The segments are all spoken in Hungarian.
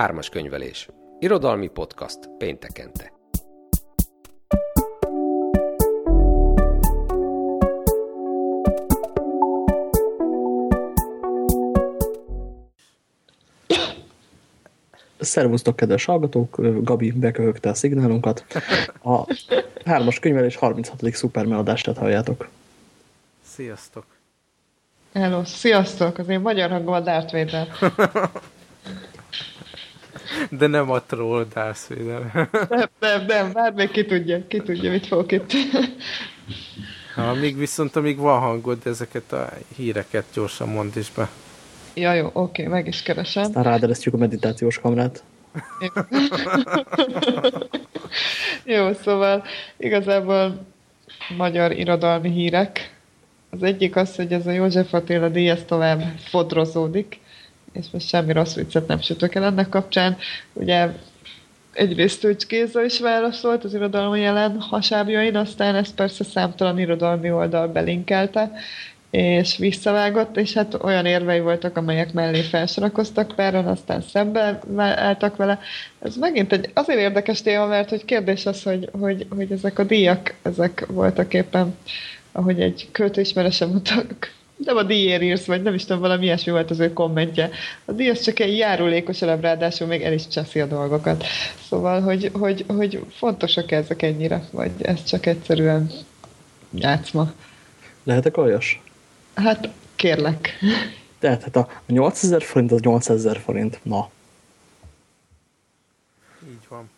Hármas könyvelés. Irodalmi podcast péntekente. Szervusztok, kedves hallgatók! Gabi beköhögte a szignálunkat. A hármas könyvelés 36. szupermen adását halljátok. Sziasztok! Hello, sziasztok! Az én magyar hangom a Darth Vader. De nem a troll Darth Vader. Nem, nem, nem, bár még ki tudja, ki tudja, mit fogok itt. Ha, még viszont, amíg van hangod, ezeket a híreket gyorsan mondd is be. Ja, jó, oké, meg is keresem. Aztán ráderesztjük a meditációs kamrát. jó, szóval igazából magyar irodalmi hírek. Az egyik az, hogy ez a József Attila díj ez tovább fodrozódik, és most semmi rossz viccet nem sütök el ennek kapcsán. Ugye egyrészt Tőcs Géza is válaszolt az irodalmi jelen hasábjain, aztán ezt persze számtalan irodalmi oldal belinkelte, és visszavágott, és hát olyan érvei voltak, amelyek mellé felsorakoztak páran, aztán szembe álltak vele. Ez megint egy azért érdekes téma, mert hogy kérdés az, hogy, hogy, hogy ezek a díjak, ezek voltak éppen, ahogy egy költőismeresem mondtak, nem a díjért írsz, vagy nem is tudom, valami ilyesmi volt az ő kommentje. A díj az csak egy járulékos elem, ráadásul még el is cseszi a dolgokat. Szóval, hogy, hogy, hogy fontosak ezek ennyire, vagy ez csak egyszerűen játszma. Lehetek aljas? Hát, kérlek. Tehát hát a 8000 forint az 8000 forint. Na. Így van.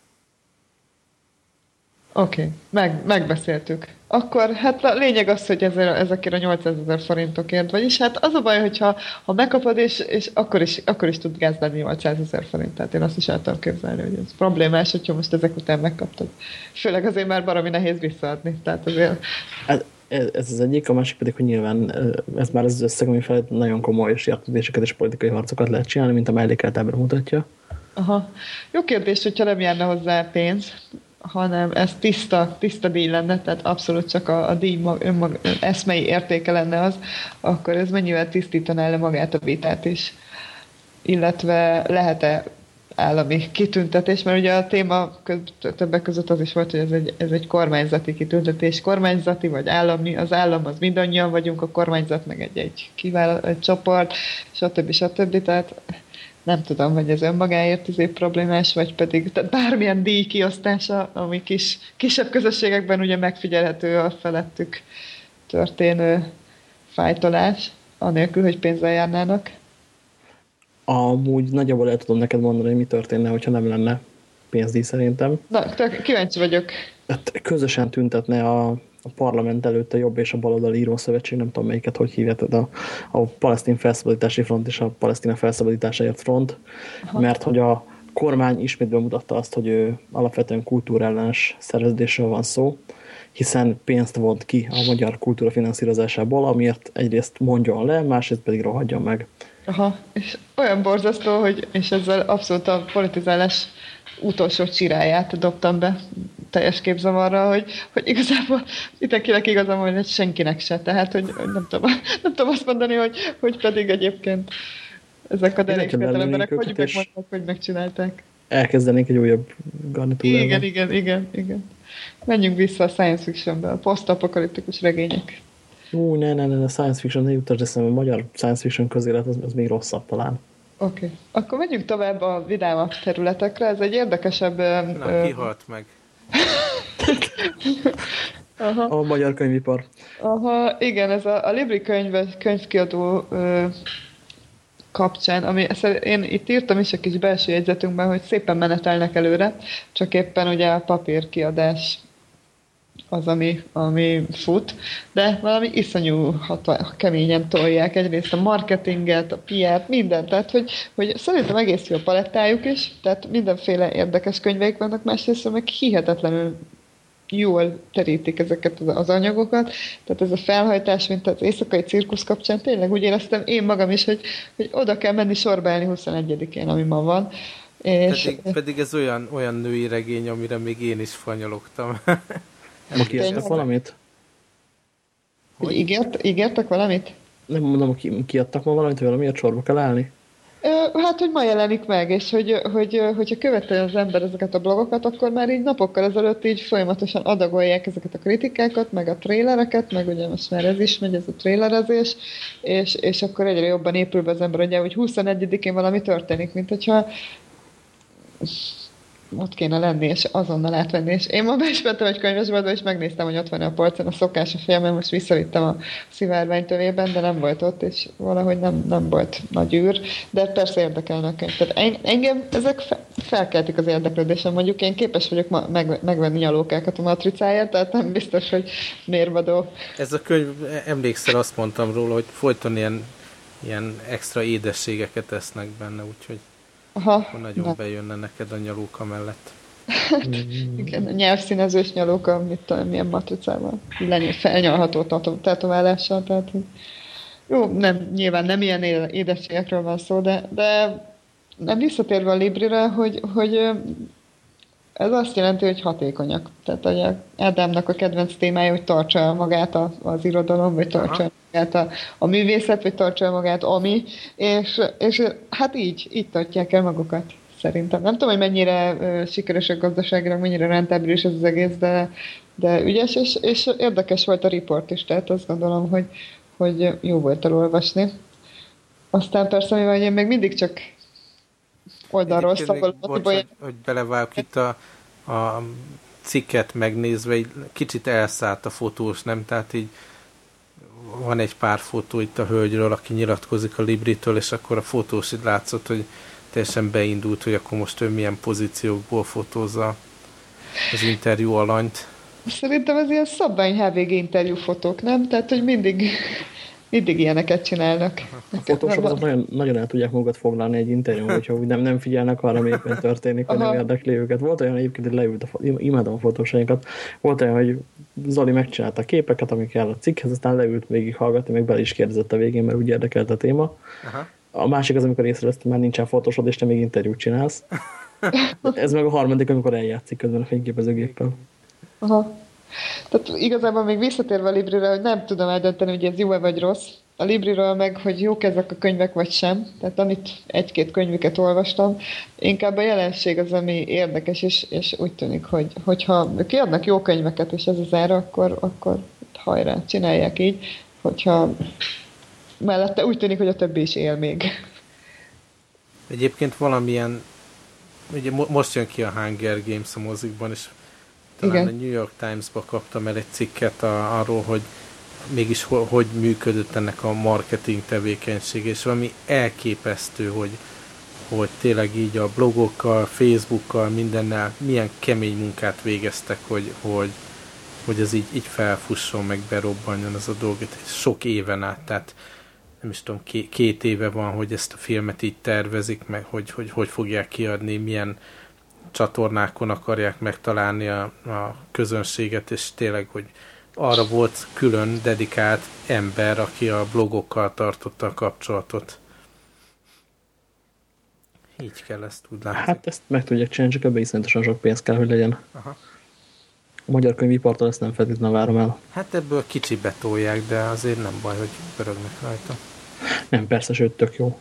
Oké, okay. Meg, megbeszéltük. Akkor hát a lényeg az, hogy ezzel, ezekért a 800 ezer forintokért, vagyis hát az a baj, hogyha ha megkapod, és, és akkor, is, akkor is tud gáz lenni 800 ezer forint. Tehát én azt is el tudom képzelni, hogy ez problémás, hogyha most ezek után megkaptad. Főleg azért már baromi nehéz visszaadni. Tehát azért... Hát, ez, az egyik, a másik pedig, hogy nyilván ez már az összeg, ami felett nagyon komoly és értődéseket és politikai harcokat lehet csinálni, mint a mellékelt mutatja. Aha. Jó kérdés, hogyha nem járna hozzá pénz, hanem ez tiszta, tiszta díj lenne, tehát abszolút csak a, a díj mag, önmag, eszmei értéke lenne az, akkor ez mennyivel tisztítaná le magát a vitát is. Illetve lehet-e állami kitüntetés, mert ugye a téma többek között az is volt, hogy ez egy, ez egy kormányzati kitüntetés, kormányzati vagy állami, az állam az mindannyian vagyunk, a kormányzat meg egy, egy kivállal, egy csoport, stb. stb. Tehát nem tudom, hogy ez önmagáért izé problémás, vagy pedig tehát bármilyen díj kiosztása, ami kis, kisebb közösségekben ugye megfigyelhető a felettük történő fájtolás, anélkül, hogy pénzzel járnának. Amúgy nagyjából el tudom neked mondani, hogy mi történne, hogyha nem lenne pénzdíj szerintem. Na, tök, kíváncsi vagyok. Hát közösen tüntetne a, a parlament előtt a jobb és a baloldali írószövetség, nem tudom melyiket, hogy hívják, a, a palesztin felszabadítási front és a palesztina felszabadításáért front, Aha. mert hogy a kormány ismét bemutatta azt, hogy ő alapvetően kultúrellenes szerveződésről van szó, hiszen pénzt vont ki a magyar kultúra finanszírozásából, amiért egyrészt mondjon le, másrészt pedig rohadjon meg. Aha, és olyan borzasztó, hogy és ezzel abszolút a politizálás utolsó csiráját dobtam be teljes képzavarra, hogy, hogy igazából mindenkinek igazam van, hogy senkinek se. Tehát, hogy nem tudom, nem tudom azt mondani, hogy, hogy pedig egyébként ezek a derék emberek hogy megmondták, hogy megcsinálták. Elkezdenénk egy újabb garnitúrával. Igen, igen, igen, igen. Menjünk vissza a science fictionbe, a posztapokaliptikus regények. Ú, ne, ne, ne, a science fiction, ne jutasd eszembe, a magyar science fiction közélet az, az még rosszabb talán. Oké. Okay. Akkor menjünk tovább a vidámabb területekre. Ez egy érdekesebb... Na, ö... kihalt meg. Aha. A magyar könyvipar. Aha, igen, ez a, a Libri könyv, könyvkiadó ö, kapcsán, ami én itt írtam is a kis belső jegyzetünkben, hogy szépen menetelnek előre, csak éppen ugye a papírkiadás az, ami, ami fut, de valami iszonyú hatva, keményen tolják egyrészt a marketinget, a PR-t, mindent, tehát hogy, hogy szerintem egész jó a palettájuk is, tehát mindenféle érdekes könyveik vannak, másrészt meg hihetetlenül jól terítik ezeket az anyagokat, tehát ez a felhajtás, mint az éjszakai cirkusz kapcsán, tényleg úgy éreztem én magam is, hogy, hogy oda kell menni sorbálni 21-én, ami ma van. És pedig, pedig ez olyan, olyan női regény, amire még én is fanyalogtam. Nem kiadtak valamit? Hogy ígért, ígértek valamit? Nem mondom, ki, kiadtak ma valamit, hogy valamiért sorba kell állni? Hát, hogy ma jelenik meg, és hogy, hogy, hogyha követő az ember ezeket a blogokat, akkor már így napokkal ezelőtt így folyamatosan adagolják ezeket a kritikákat, meg a trélereket, meg ugye most már ez is megy, ez a trélerezés, és, és akkor egyre jobban épül be az ember, ugye, hogy 21-én valami történik, mint hogyha ott kéne lenni, és azonnal átvenni. És én ma be is mentem egy könyvesboltba, és megnéztem, hogy ott van a polcon a szokás a film, most visszavittem a szivárvány tövében, de nem volt ott, és valahogy nem, nem volt nagy űr, de persze érdekelne a. Tehát engem ezek felkeltik az érdeklődésem. Mondjuk én képes vagyok ma meg, megvenni nyalókákat a matricáját, tehát nem biztos, hogy mérvadó. Ez a könyv, emlékszel, azt mondtam róla, hogy folyton ilyen, ilyen extra édességeket esznek benne, úgyhogy Aha, akkor nagyon na. bejönne neked a nyalóka mellett. Igen, nyelvszínezős nyalóka, mit tudom, milyen matricával. Lenni felnyalható tetoválással, tehát jó, nem, nyilván nem ilyen édességekről van szó, de, de nem visszatérve a Librire, hogy, hogy ez azt jelenti, hogy hatékonyak. Tehát hogy Ádámnak a kedvenc témája, hogy tartsa magát az irodalom, vagy tartsa el magát a, a művészet, vagy tartsa magát ami, és, és hát így, így tartják el magukat szerintem. Nem tudom, hogy mennyire uh, sikeresek gazdaságilag, mennyire rentábilis ez az egész, de, de ügyes, és, és érdekes volt a riport is, tehát azt gondolom, hogy, hogy jó volt elolvasni. Aztán persze, mivel én még mindig csak oldalról szagolom. Hogy, hogy belevágok itt a, a cikket megnézve, egy kicsit elszállt a fotós, nem? Tehát így van egy pár fotó itt a hölgyről, aki nyilatkozik a Libritől, és akkor a fotós így látszott, hogy teljesen beindult, hogy akkor most ő milyen pozíciókból fotózza az interjú alanyt. Szerintem ez ilyen szabvány HVG interjú fotók, nem? Tehát, hogy mindig mindig ilyeneket csinálnak. A fotósok nagyon, nagyon el tudják magukat foglalni egy interjú, hogyha úgy nem, nem figyelnek arra, ami éppen történik, vagy nem érdekli őket. Volt olyan egyébként, hogy leült, a, imádom a fotósainkat, volt olyan, hogy Zoli megcsinálta a képeket, amik el a cikkhez, aztán leült végig hallgatni, még bele is kérdezett a végén, mert úgy érdekelt a téma. Aha. A másik az, amikor észrevesztem, már nincsen fotósod, és te még interjút csinálsz. Ez meg a harmadik, amikor eljátszik közben a fényképezőgéppel. Aha. Tehát igazából még visszatérve a Librire, hogy nem tudom eldönteni, hogy ez jó-e vagy rossz. A Libriről meg, hogy jók ezek a könyvek vagy sem. Tehát amit egy-két könyvüket olvastam, inkább a jelenség az, ami érdekes, és, és úgy tűnik, hogy hogyha kiadnak jó könyveket, és ez az ára, akkor, akkor hajrá, csinálják így. Hogyha mellette úgy tűnik, hogy a többi is él még. Egyébként valamilyen, ugye most jön ki a Hunger Games a mozikban, és talán Igen. a New York Times-ba kaptam el egy cikket a, arról, hogy mégis ho, hogy működött ennek a marketing tevékenység, és valami elképesztő, hogy, hogy tényleg így a blogokkal, Facebookkal, mindennel milyen kemény munkát végeztek, hogy, hogy, hogy ez így, így felfusson, meg berobbanjon ez a dolog, sok éven át, tehát nem is tudom, két, két éve van, hogy ezt a filmet így tervezik, meg hogy, hogy hogy fogják kiadni, milyen csatornákon akarják megtalálni a, a közönséget, és tényleg, hogy arra volt külön dedikált ember, aki a blogokkal tartotta a kapcsolatot. Így kell ezt úgy látni. Hát ezt meg tudják csinálni, csak ebbe iszonyatosan sok pénz kell, hogy legyen. Aha. A magyar könyvipartól ezt nem feltétlenül várom el. Hát ebből kicsi betolják, de azért nem baj, hogy pörögnek rajta. Nem, persze, sőt, tök jó.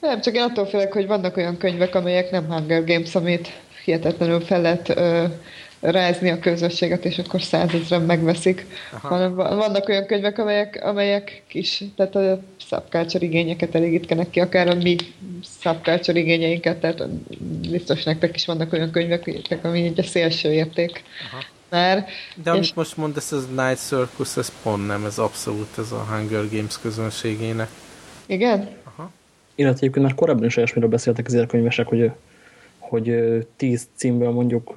Nem, csak én attól félek, hogy vannak olyan könyvek, amelyek nem Hunger Games, amit hihetetlenül fel lehet ö, rázni a közösséget, és akkor százezren megveszik. Hanem vannak olyan könyvek, amelyek, amelyek kis, tehát a subculture igényeket elégítkenek ki, akár a mi subculture igényeinket, tehát biztos nektek is vannak olyan könyvek, ami egy a szélső érték. Aha. Már, De amit és... most mondasz, ez Night Circus, ez pont nem, ez abszolút ez a Hunger Games közönségének. Igen? Illetve egyébként már korábban is olyasmiről beszéltek az könyvesek, hogy, hogy tíz címből mondjuk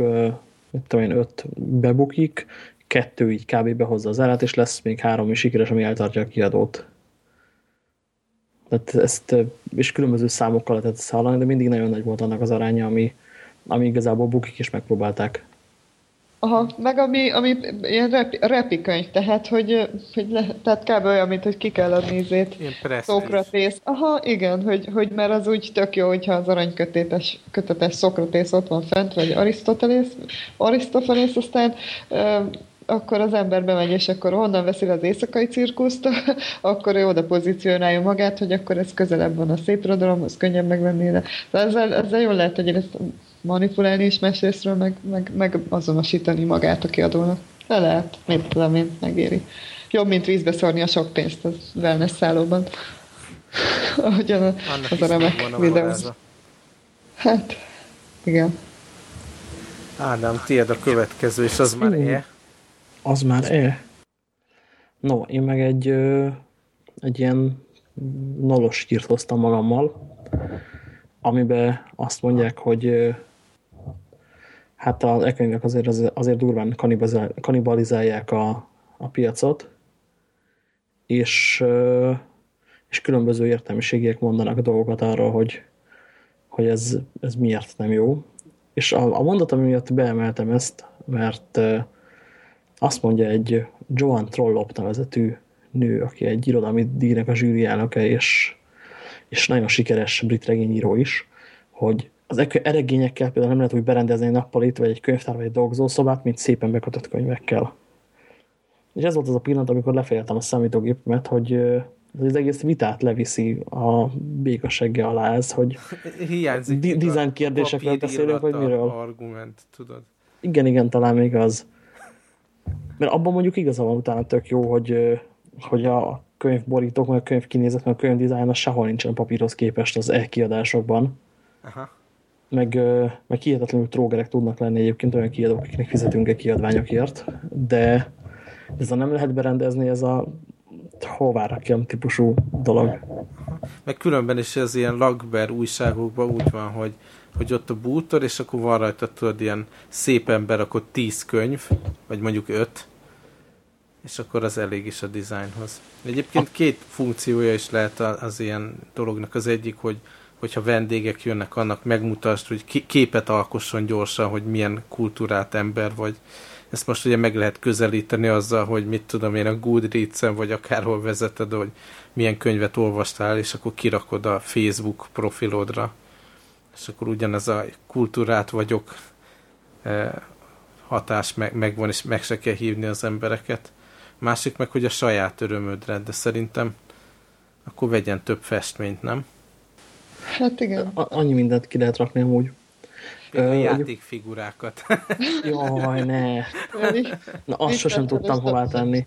tudom én, öt bebukik, kettő így kb. behozza az árát, és lesz még három is sikeres, ami eltartja a kiadót. Tehát ezt és különböző számokkal lehetett szállani, de mindig nagyon nagy volt annak az aránya, ami, ami igazából bukik és megpróbálták. Aha, meg ami, ami ilyen repi, repi könyv, tehát, hogy, hogy le, tehát kb. olyan, mint hogy ki kell adni izét. Szokratész. Aha, igen, hogy, hogy mert az úgy tök jó, hogyha az aranykötétes kötetes Szokratész ott van fent, vagy Arisztotelész, Arisztofanész, aztán akkor az ember bemegy, és akkor honnan veszi az éjszakai cirkuszt, akkor ő oda pozícionálja magát, hogy akkor ez közelebb van a szép az könnyebb megvenni. De ezzel, ezzel jól lehet hogy ezt manipulálni is másrésztről, meg, meg, meg azonosítani magát a kiadónak. De lehet, mit tudom én, megéri. Jobb, mint vízbe szórni a sok pénzt a wellness szállóban. Ahogyan a, az a remek videó. Hát, igen. Ádám, tiéd a következő, és az már e? Az már e? No, én meg egy, egy ilyen nolos hírt hoztam magammal, amiben azt mondják, hogy hát a ekönyvek azért, azért durván kanibalizálják a, a piacot, és, és különböző értelmiségiek mondanak dolgokat arról, hogy, hogy ez, ez miért nem jó. És a, a mondat, ami miatt beemeltem ezt, mert azt mondja egy Joan Trollop nevezetű nő, aki egy irodalmi díjnak a zsűri elnöke, és, és nagyon sikeres brit regényíró is, hogy az eregényekkel például nem lehet úgy berendezni egy nappalit, vagy egy könyvtár, vagy egy dolgozószobát, mint szépen bekötött könyvekkel. És ez volt az a pillanat, amikor lefejeltem a számítógépemet, hogy az egész vitát leviszi a békasegge alá ez, hogy Hiányzik di design kérdésekről beszélünk, vagy miről. Argument, tudod. Igen, igen, talán még az. Mert abban mondjuk igaza van utána tök jó, hogy, hogy a könyvborítók, meg a könyv kinézet, meg a könyvdizájn az sehol nincsen papírhoz képest az e-kiadásokban. Aha. Meg, meg hihetetlenül trógerek tudnak lenni egyébként olyan kiadók, akiknek fizetünk egy kiadványokért, de ez a nem lehet berendezni, ez a hová rakjam típusú dolog. Meg különben is ez ilyen lakber újságokban úgy van, hogy, hogy ott a bútor, és akkor van rajta tudod ilyen szépen berakott tíz könyv, vagy mondjuk öt, és akkor az elég is a dizájnhoz. Egyébként két funkciója is lehet az ilyen dolognak. Az egyik, hogy hogyha vendégek jönnek, annak megmutasd, hogy képet alkosson gyorsan, hogy milyen kultúrát ember vagy, ezt most ugye meg lehet közelíteni azzal, hogy mit tudom én a Goodreads-en, vagy akárhol vezeted, hogy milyen könyvet olvastál, és akkor kirakod a Facebook profilodra, és akkor ugyanez a kultúrát vagyok eh, hatás meg, megvan, és meg se kell hívni az embereket. Másik meg, hogy a saját örömödre, de szerintem akkor vegyen több festményt, nem? Hát igen. A annyi mindent ki lehet rakni amúgy. A játékfigurákat. Jaj, ne. Na, azt sosem tudtam hová tenni.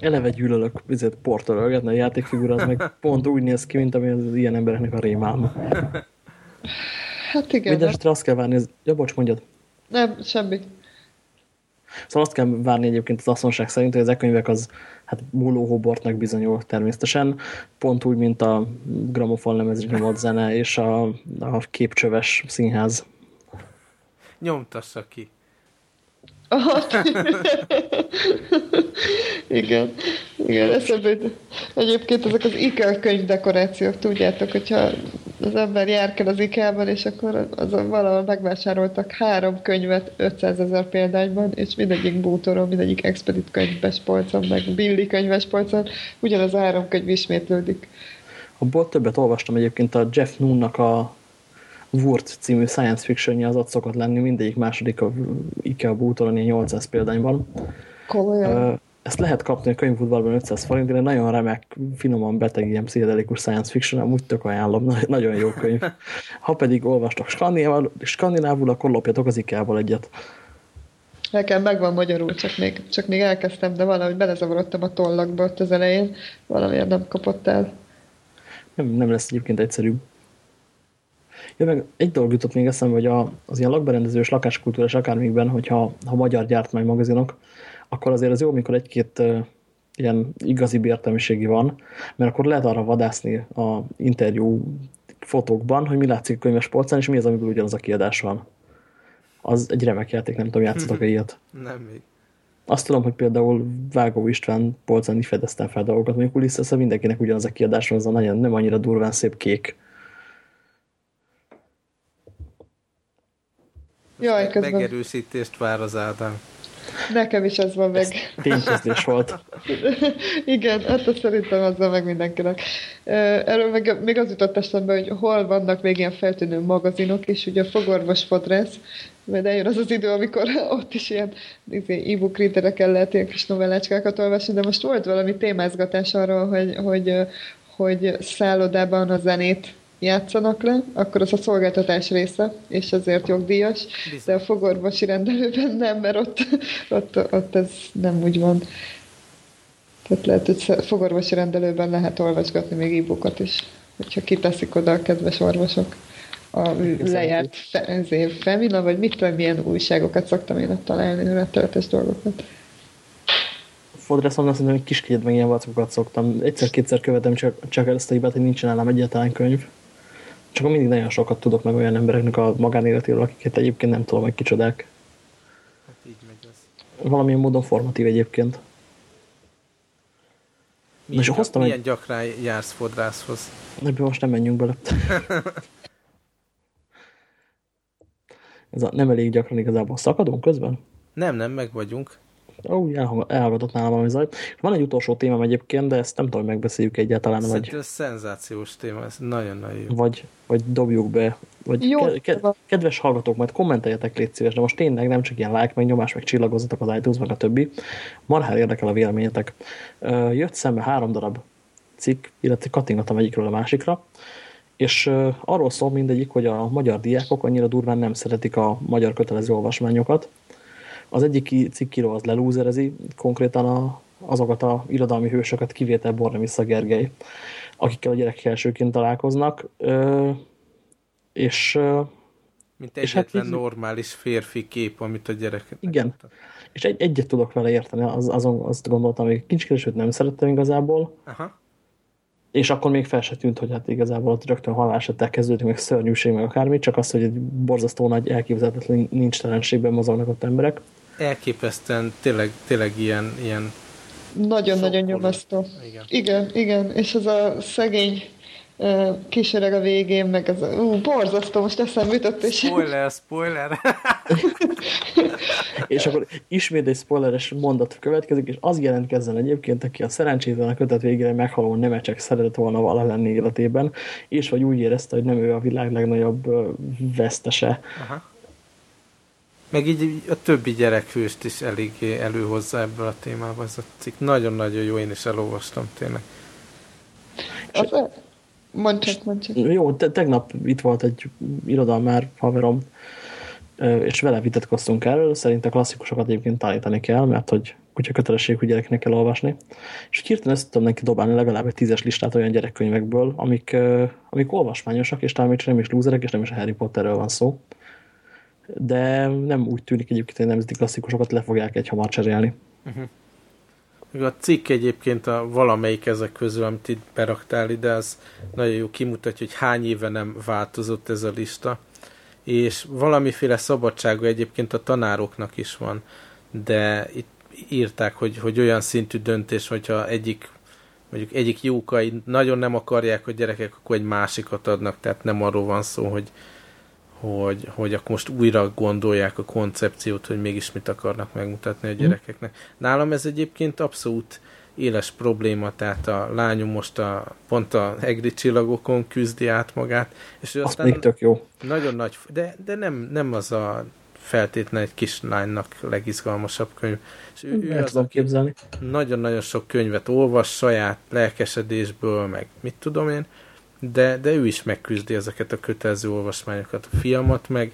Eleve gyűlölök vizet portolölgetni, a játékfigura az meg pont úgy néz ki, mint ami az ilyen embereknek a rémálma. Hát igen. Mindenesetre azt kell várni, ja bocs, mondjad. Nem, semmi. Szóval azt kell várni egyébként az asszonság szerint, hogy az e-könyvek az hát múlóhobortnak bizonyul természetesen, pont úgy, mint a gramofon lemezre nyomott zene és a, a képcsöves színház. Nyomtassa ki. igen, igen, eszembe Egyébként ezek az IKEA könyv dekorációk, tudjátok, hogyha az ember járkál az IKEA-ban, és akkor azon valahol megvásároltak három könyvet 500 ezer példányban, és mindegyik bútoron, mindegyik Expedit könyves polcon, meg Billy könyves polcon, ugyanaz a három könyv ismétlődik. Abból többet olvastam egyébként a Jeff Noonnak a Wurt című science fiction az ott szokott lenni, mindegyik második a IKEA bútoron, ilyen 800 példányban. Komolyan? Ezt lehet kapni a könyvudvarban 500 forint, de nagyon remek, finoman beteg, ilyen pszichedelikus science fiction, amúgy tök ajánlom, nagyon jó könyv. Ha pedig olvastok skandinávul, akkor lopjatok az IKEA-ból egyet. Nekem megvan magyarul, csak még, csak még elkezdtem, de valahogy belezavarodtam a tollakba ott az elején, valamiért nem kapott el. Nem, nem lesz egyébként egyszerűbb. Ja, meg egy dolog jutott még eszembe, hogy a, az ilyen lakberendezős, lakáskultúrás akármikben, hogyha ha magyar gyártmány magazinok, akkor azért az jó, amikor egy-két ilyen igazi értelmiségi van, mert akkor lehet arra vadászni a interjú fotókban, hogy mi látszik a könyves polcán, és mi az, amiből ugyanaz a kiadás van. Az egy remek játék, nem tudom, játszatok-e ilyet? Nem még. Azt tudom, hogy például Vágó István polcán is fedeztem fel dolgokat, mondjuk Ulysses mindenkinek ugyanaz a kiadás van, az a nagyon, nem annyira durván szép kék Jaj, közben. Megerősítést vár az Ádám. Nekem is ez van meg. Ténykezdés volt. Igen, hát azt szerintem az van meg mindenkinek. Erről meg még az jutott eszembe, hogy hol vannak még ilyen feltűnő magazinok, és ugye a fogorvos fodrász, mert eljön az az idő, amikor ott is ilyen izé, e-book readereken lehet ilyen kis novellácskákat olvasni, de most volt valami témázgatás arról, hogy, hogy, hogy szállodában a zenét játszanak le, akkor az a szolgáltatás része, és ezért jogdíjas, de a fogorvosi rendelőben nem, mert ott, ott, ott ez nem úgy van. Tehát lehet, hogy fogorvosi rendelőben lehet olvasgatni még e is, hogyha kiteszik oda a kedves orvosok. A lejárt fe, Femina, vagy mit tudom, milyen újságokat szoktam én ott találni, rettenetes dolgokat. Fodrászom, azt mondom, hogy kiskegyed meg ilyen vacokat szoktam. Egyszer-kétszer követem csak, csak ezt a hibát, hogy nincsen nálam egyáltalán könyv csak mindig nagyon sokat tudok meg olyan embereknek a magánéletéről, akiket egyébként nem tudom, hogy kicsodák. Hát így megy ez. Valamilyen módon formatív egyébként. Milyen, és hoztam milyen egy... gyakran jársz fodrászhoz? Ebből most nem menjünk bele. Ez a, nem elég gyakran igazából. Szakadunk közben? Nem, nem, meg vagyunk. Ó, elhallgatott nálam valami zaj. Van egy utolsó témám egyébként, de ezt nem tudom, hogy megbeszéljük egyáltalán. Szerintem vagy... ez szenzációs téma, ez nagyon-nagyon jó. Vagy, vagy dobjuk be. Vagy jó, ke ke kedves hallgatók, majd kommenteljetek, légy szíves, de most tényleg nem csak ilyen like, meg nyomás, meg csillagozatok az iTunes, meg a többi. Marhár érdekel a véleményetek. Jött szembe három darab cikk, illetve kattingattam egyikről a másikra, és arról szól mindegyik, hogy a magyar diákok annyira durván nem szeretik a magyar kötelező olvasmányokat, az egyik cikkíró az lelúzerezi konkrétan a, azokat a irodalmi hősöket, kivétel Bornemisza Gergely, akikkel a gyerekek elsőként találkoznak, ö, és mint és hát egyetlen hát, normális férfi kép, amit a gyerekek. Igen. Mutat. És egy, egyet tudok vele érteni, az, azon azt gondoltam, hogy kincskeresőt nem szerettem igazából. Aha. És akkor még fel se tűnt, hogy hát igazából ott rögtön halálesettel kezdődik, meg szörnyűség, meg akármi, csak az, hogy egy borzasztó nagy elképzelhetetlen nincs telenségben mozognak ott emberek elképesztően tényleg, tényleg ilyen, ilyen nagyon-nagyon nyomasztó. Igen. igen, igen, és az a szegény kíséreg a végén, meg az, ú, borzasztó, most eszem jutott, és... Spoiler, spoiler! és akkor ismét egy spoileres mondat következik, és az jelentkezzen egyébként, aki a szerencsétlen a kötet végére meghaló nemecsek szeretett volna vala lenni életében, és vagy úgy érezte, hogy nem ő a világ legnagyobb vesztese. Aha meg így a többi gyerekhőst is eléggé előhozza ebből a témába ez a cikk. Nagyon-nagyon jó, én is elolvastam tényleg. Mondd csak, mondd csak. Jó, te, tegnap itt volt egy irodalmár haverom, és vele vitatkoztunk erről, szerint a klasszikusokat egyébként tanítani kell, mert hogy kutya kötelesség, hogy gyereknek kell olvasni. És hirtelen ezt tudtam neki dobálni legalább egy tízes listát olyan gyerekkönyvekből, amik, amik olvasmányosak, és talán még nem is lúzerek, és nem is a Harry Potterről van szó de nem úgy tűnik egyébként, hogy nemzeti klasszikusokat le fogják egy hamar cserélni. Uh-huh. A cikk egyébként a valamelyik ezek közül, amit itt beraktál ide, az nagyon jó kimutatja, hogy hány éve nem változott ez a lista, és valamiféle szabadsága egyébként a tanároknak is van, de itt írták, hogy, hogy olyan szintű döntés, hogyha egyik mondjuk egyik jókai nagyon nem akarják a gyerekek, akkor egy másikat adnak, tehát nem arról van szó, hogy, hogy, hogy akkor most újra gondolják a koncepciót, hogy mégis mit akarnak megmutatni a mhm. gyerekeknek. Nálam ez egyébként abszolút éles probléma, tehát a lányom most a, pont a egri csillagokon küzdi át magát, és ő aztán még tök jó. Nagyon nagy, de, de nem, nem az a feltétlenül egy kislánynak legizgalmasabb könyv. És ő, ő az, képzelni. Nagyon-nagyon sok könyvet olvas saját lelkesedésből, meg mit tudom én, de, de ő is megküzdi ezeket a kötelező olvasmányokat. A fiamat meg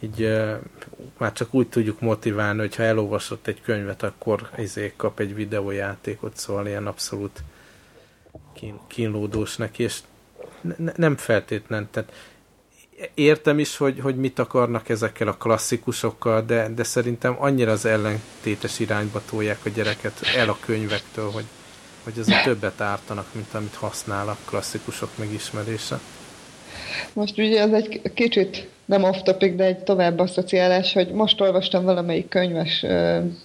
így uh, már csak úgy tudjuk motiválni, hogy ha elolvasott egy könyvet, akkor izé kap egy videójátékot, szóval ilyen abszolút kín, kínlódós neki, és ne, nem feltétlen, tehát értem is, hogy, hogy mit akarnak ezekkel a klasszikusokkal, de, de szerintem annyira az ellentétes irányba tolják a gyereket el a könyvektől, hogy, hogy ez a többet ártanak, mint amit használ a klasszikusok megismerése. Most ugye ez egy kicsit nem off topic, de egy tovább asszociálás, hogy most olvastam valamelyik könyves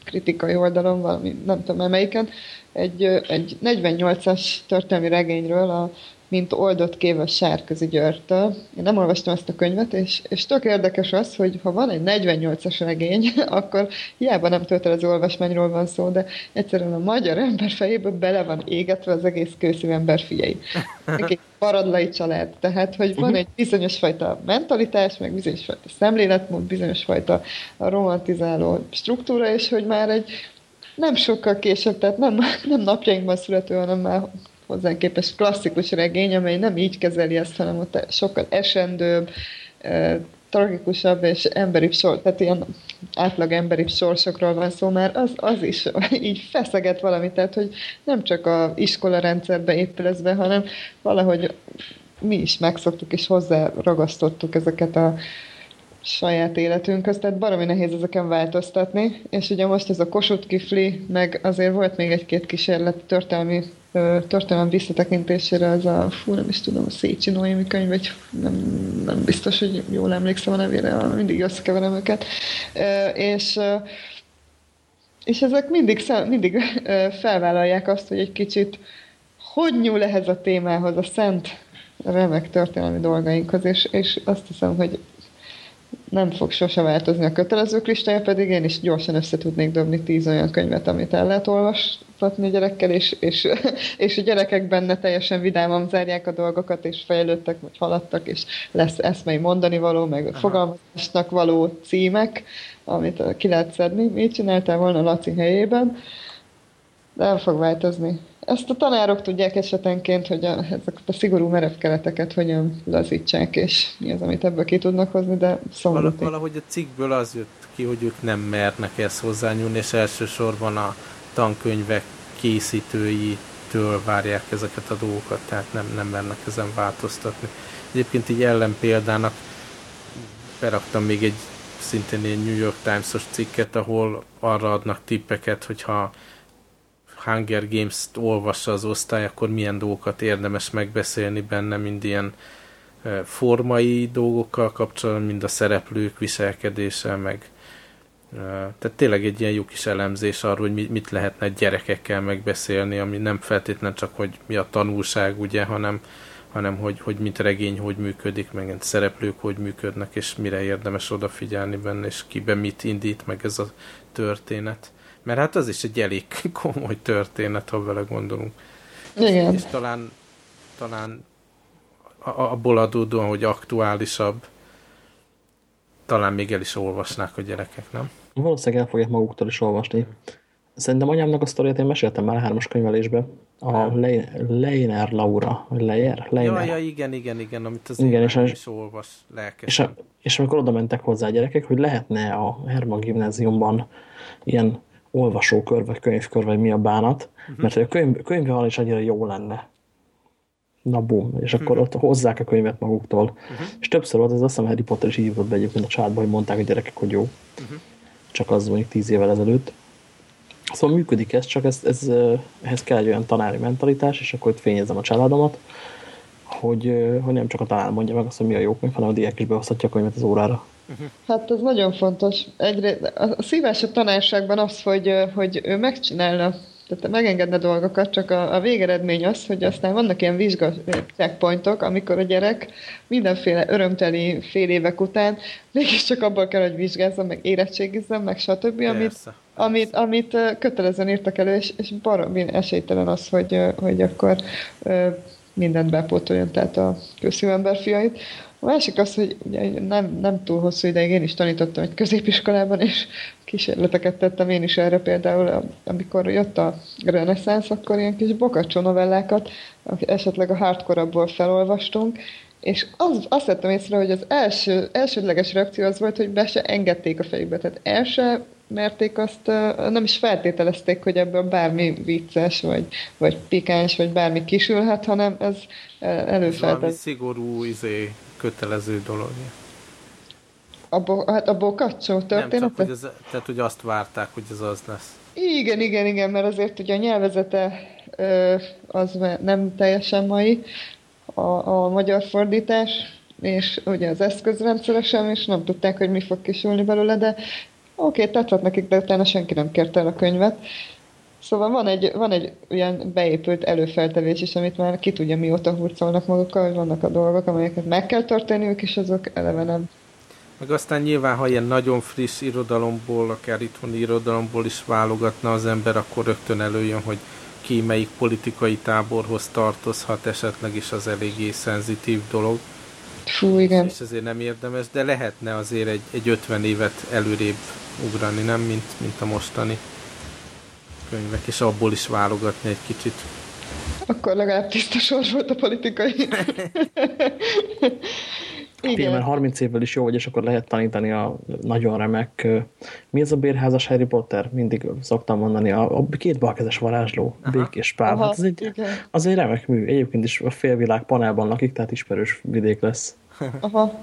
kritikai oldalon, valami, nem tudom melyiken, egy, egy 48-as történelmi regényről, a mint oldott kéve Sárközi Györgytől. Én nem olvastam ezt a könyvet, és, és tök érdekes az, hogy ha van egy 48-as regény, akkor hiába nem kötelező olvasmányról van szó, de egyszerűen a magyar ember fejéből bele van égetve az egész kőszív ember fiai. Egész paradlai család. Tehát, hogy van egy bizonyos fajta mentalitás, meg bizonyos fajta szemléletmód, bizonyos fajta romantizáló struktúra, és hogy már egy nem sokkal később, tehát nem, nem napjainkban születő, hanem már hozzánk képest klasszikus regény, amely nem így kezeli ezt, hanem ott sokkal esendőbb, tragikusabb és emberi sor, tehát ilyen átlag emberi sorsokról van szó, mert az, az is így feszeget valamit, tehát hogy nem csak a iskola rendszerbe épül ez be, hanem valahogy mi is megszoktuk és hozzá ragasztottuk ezeket a saját életünkhöz, tehát baromi nehéz ezeken változtatni, és ugye most ez a Kossuth kifli, meg azért volt még egy-két kísérlet történelmi történelem visszatekintésére, ez a, fú, nem is tudom, a Szécsi Noémi könyv, vagy nem, nem biztos, hogy jól emlékszem a nevére, mindig összekeverem őket, és és ezek mindig, mindig felvállalják azt, hogy egy kicsit hogy nyúl ehhez a témához, a szent remek történelmi dolgainkhoz, és, és azt hiszem, hogy nem fog sose változni a kötelezők listája, pedig én is gyorsan össze tudnék dobni tíz olyan könyvet, amit el lehet olvastatni a gyerekkel, és, és, és a gyerekek benne teljesen vidáman zárják a dolgokat, és fejlődtek, vagy haladtak, és lesz eszmei mondani való, meg Aha. fogalmazásnak való címek, amit ki lehet szedni. Mit csináltál volna Laci helyében? De nem fog változni. Ezt a tanárok tudják esetenként, hogy a, ezeket a szigorú merev kereteket hogyan lazítsák, és mi az, amit ebből ki tudnak hozni, de szomorú. Valahogy a cikkből az jött ki, hogy ők nem mernek ezt hozzányúlni, és elsősorban a tankönyvek készítőitől várják ezeket a dolgokat, tehát nem, nem mernek ezen változtatni. Egyébként így ellenpéldának beraktam még egy szintén egy New York Times-os cikket, ahol arra adnak tippeket, hogyha Hunger Games-t olvassa az osztály, akkor milyen dolgokat érdemes megbeszélni benne, mind ilyen formai dolgokkal kapcsolatban, mind a szereplők viselkedése, meg tehát tényleg egy ilyen jó kis elemzés arról, hogy mit lehetne gyerekekkel megbeszélni, ami nem feltétlenül csak, hogy mi a tanulság, ugye, hanem, hanem hogy, hogy mint regény hogy működik, meg szereplők hogy működnek, és mire érdemes odafigyelni benne, és kiben mit indít meg ez a történet. Mert hát az is egy elég komoly történet, ha vele gondolunk. Igen. És talán, talán abból adódóan, hogy aktuálisabb, talán még el is olvasnák a gyerekek, nem? Valószínűleg el fogják maguktól is olvasni. Szerintem anyámnak a sztoriát én meséltem már a hármas könyvelésbe. A Leiner Laura, vagy Leyer? Leiner. Ja, ja, igen, igen, igen, amit az igen, és, is olvas lelkesen. És, és amikor oda mentek hozzá a gyerekek, hogy lehetne a Herma gimnáziumban ilyen olvasókör, vagy könyvkör, vagy mi a bánat, uh-huh. mert a könyv, könyvvel is annyira jó lenne. Na bum, és akkor uh-huh. ott hozzák a könyvet maguktól. Uh-huh. És többször volt, ez azt hiszem Harry Potter is hívott be egyébként a csátba, hogy mondták a gyerekek, hogy jó. Uh-huh. Csak az mondjuk tíz évvel ezelőtt. Szóval működik ez, csak ez, ez, ehhez kell egy olyan tanári mentalitás, és akkor itt fényezem a családomat, hogy, hogy nem csak a tanár mondja meg azt, hogy mi a jó könyv, hanem a diák is behozhatja a könyvet az órára. Hát ez nagyon fontos. Egyre, a szívás a tanárságban az, hogy, hogy ő megcsinálna, tehát megengedne dolgokat, csak a, a végeredmény az, hogy aztán vannak ilyen vizsga checkpointok, amikor a gyerek mindenféle örömteli fél évek után mégiscsak abból kell, hogy vizsgázzon, meg érettségizzem, meg stb., amit, amit, amit kötelezően írtak elő, és, és baromi esélytelen az, hogy, hogy akkor mindent bepótoljon, tehát a közszívember fiait. A másik az, hogy ugye nem, nem túl hosszú ideig én is tanítottam egy középiskolában, és kísérleteket tettem én is erre például, amikor jött a reneszánsz, akkor ilyen kis bokacsó novellákat, esetleg a hardcore felolvastunk, és az, azt vettem észre, hogy az első, elsődleges reakció az volt, hogy be se engedték a fejükbe. Tehát el se merték azt, nem is feltételezték, hogy ebből bármi vicces, vagy, vagy pikáns, vagy bármi kisülhet, hanem ez előfeltett. Ez szigorú, izé, kötelező dolog. A, bo, hát a bokacsó történet? Nem, csak, hogy ez, tehát, hogy azt várták, hogy ez az lesz. Igen, igen, igen, mert azért ugye a nyelvezete az nem teljesen mai, a, a magyar fordítás, és ugye az eszközrendszer sem, és nem tudták, hogy mi fog kisülni belőle, de oké, okay, tetszett nekik, de utána senki nem kérte el a könyvet. Szóval van egy, van egy ilyen beépült előfeltevés is, amit már ki tudja mióta hurcolnak magukkal, hogy vannak a dolgok, amelyeket meg kell történniük, és azok eleve nem. Meg aztán nyilván, ha ilyen nagyon friss irodalomból, akár itthoni irodalomból is válogatna az ember, akkor rögtön előjön, hogy ki melyik politikai táborhoz tartozhat, esetleg is az eléggé szenzitív dolog. Fú, igen. És ezért nem érdemes, de lehetne azért egy, egy 50 évet előrébb ugrani, nem? Mint, mint a mostani könyvek, és abból is válogatni egy kicsit. Akkor legalább tiszta sors volt a politikai. Igen. mert 30 évvel is jó vagy, és akkor lehet tanítani a nagyon remek... Mi ez a bérházas Harry Potter? Mindig szoktam mondani, a, a két balkezes varázsló, Aha. békés pár. Hát az egy, az egy remek mű. Egyébként is a félvilág panelban lakik, tehát ismerős vidék lesz. Aha.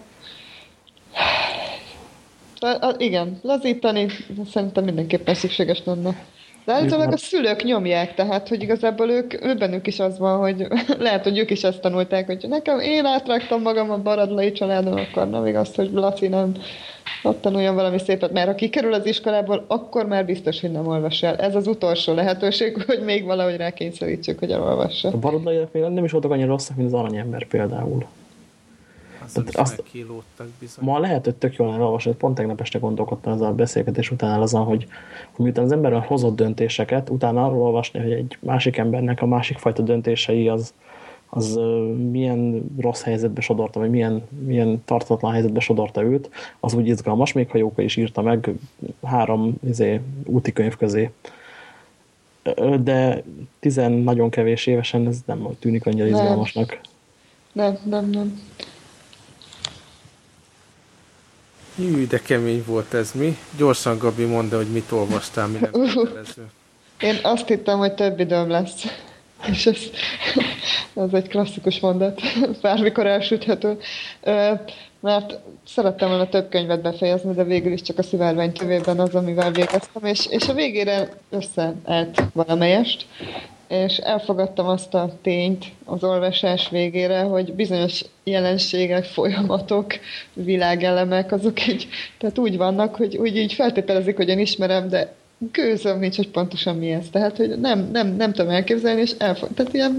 Igen, lazítani szerintem mindenképpen szükséges lenne. De általában a szülők nyomják, tehát, hogy igazából ők, ő bennük is az van, hogy lehet, hogy ők is ezt tanulták, hogy nekem én átraktam magam a baradlai családon, akkor nem igaz, hogy Laci nem ott tanuljon valami szépet, mert ha kikerül az iskolából, akkor már biztos, hogy nem olvas el. Ez az utolsó lehetőség, hogy még valahogy rákényszerítsük, hogy elolvassa. A baradlai nem is voltak annyira rosszak, mint az aranyember például. Tehát azt, bizony. Ma lehet, hogy tök jól elolvasni, pont tegnap este gondolkodtam az a beszélgetés után azon, hogy, hogy miután az ember hozott döntéseket, utána arról olvasni, hogy egy másik embernek a másik fajta döntései az, az milyen rossz helyzetbe sodorta, vagy milyen, milyen tartatlan helyzetbe sodorta őt, az úgy izgalmas, még ha Jóka is írta meg három izé, úti könyv közé. De tizen nagyon kevés évesen ez nem tűnik annyira izgalmasnak. Nem, nem, nem. Hű, de kemény volt ez mi. Gyorsan, Gabi, mondd hogy mit olvastál, mi nem Én azt hittem, hogy több időm lesz. És ez, ez egy klasszikus mondat, bármikor elsüthető. Mert szerettem volna több könyvet befejezni, de végül is csak a szivárvány tövében az, amivel végeztem, és, és a végére összeállt valamelyest és elfogadtam azt a tényt az olvasás végére, hogy bizonyos jelenségek, folyamatok, világelemek, azok így, tehát úgy vannak, hogy úgy így feltételezik, hogy én ismerem, de gőzöm nincs, hogy pontosan mi ez. Tehát, hogy nem, nem, nem tudom elképzelni, és elfog... Tehát ilyen,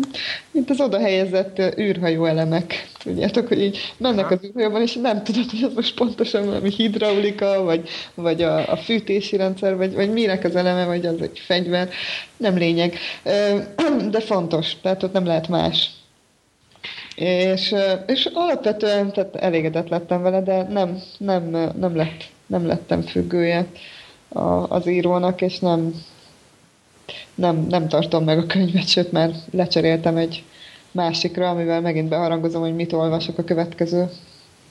mint az oda helyezett űrhajó elemek. Tudjátok, hogy így mennek az űrhajóban, és nem tudod, hogy az most pontosan valami hidraulika, vagy, vagy a, a fűtési rendszer, vagy, vagy minek az eleme, vagy az egy fegyver. Nem lényeg. De fontos, tehát ott nem lehet más. És, és alapvetően tehát elégedett lettem vele, de nem, nem, nem, lett, nem lettem függője a, az írónak, és nem, nem, nem tartom meg a könyvet, sőt már lecseréltem egy másikra, amivel megint beharangozom, hogy mit olvasok a következő